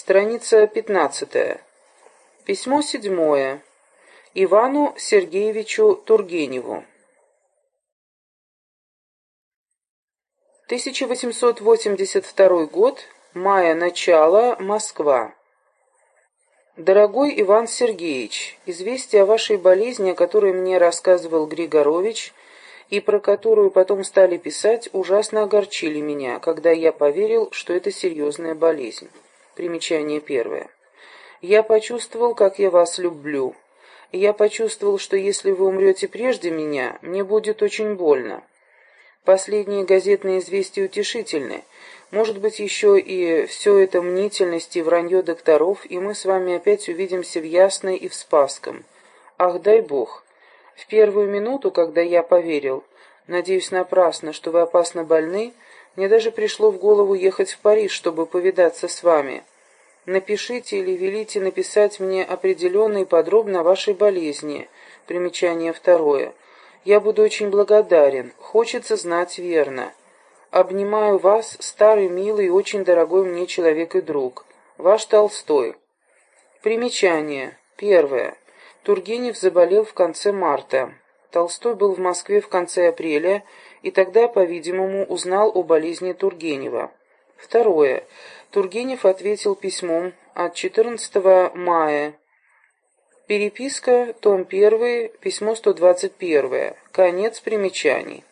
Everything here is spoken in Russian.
Страница 15. Письмо седьмое. Ивану Сергеевичу Тургеневу. 1882 год. Мая. Начало. Москва. Дорогой Иван Сергеевич, известие о вашей болезни, о которой мне рассказывал Григорович, и про которую потом стали писать, ужасно огорчили меня, когда я поверил, что это серьезная болезнь. Примечание первое. Я почувствовал, как я вас люблю. Я почувствовал, что если вы умрете прежде меня, мне будет очень больно. Последние газетные известия утешительны. Может быть, еще и все это мнительность и вранье докторов, и мы с вами опять увидимся в Ясной и в Спасском. Ах, дай Бог! В первую минуту, когда я поверил, надеюсь напрасно, что вы опасно больны, мне даже пришло в голову ехать в Париж, чтобы повидаться с вами. Напишите или велите написать мне определенно и подробно о вашей болезни. Примечание второе. Я буду очень благодарен. Хочется знать верно. Обнимаю вас, старый, милый и очень дорогой мне человек и друг. Ваш Толстой. Примечание. Первое. Тургенев заболел в конце марта. Толстой был в Москве в конце апреля и тогда, по-видимому, узнал о болезни Тургенева. Второе. Тургенев ответил письмом от 14 мая. Переписка, том 1, письмо 121. Конец примечаний.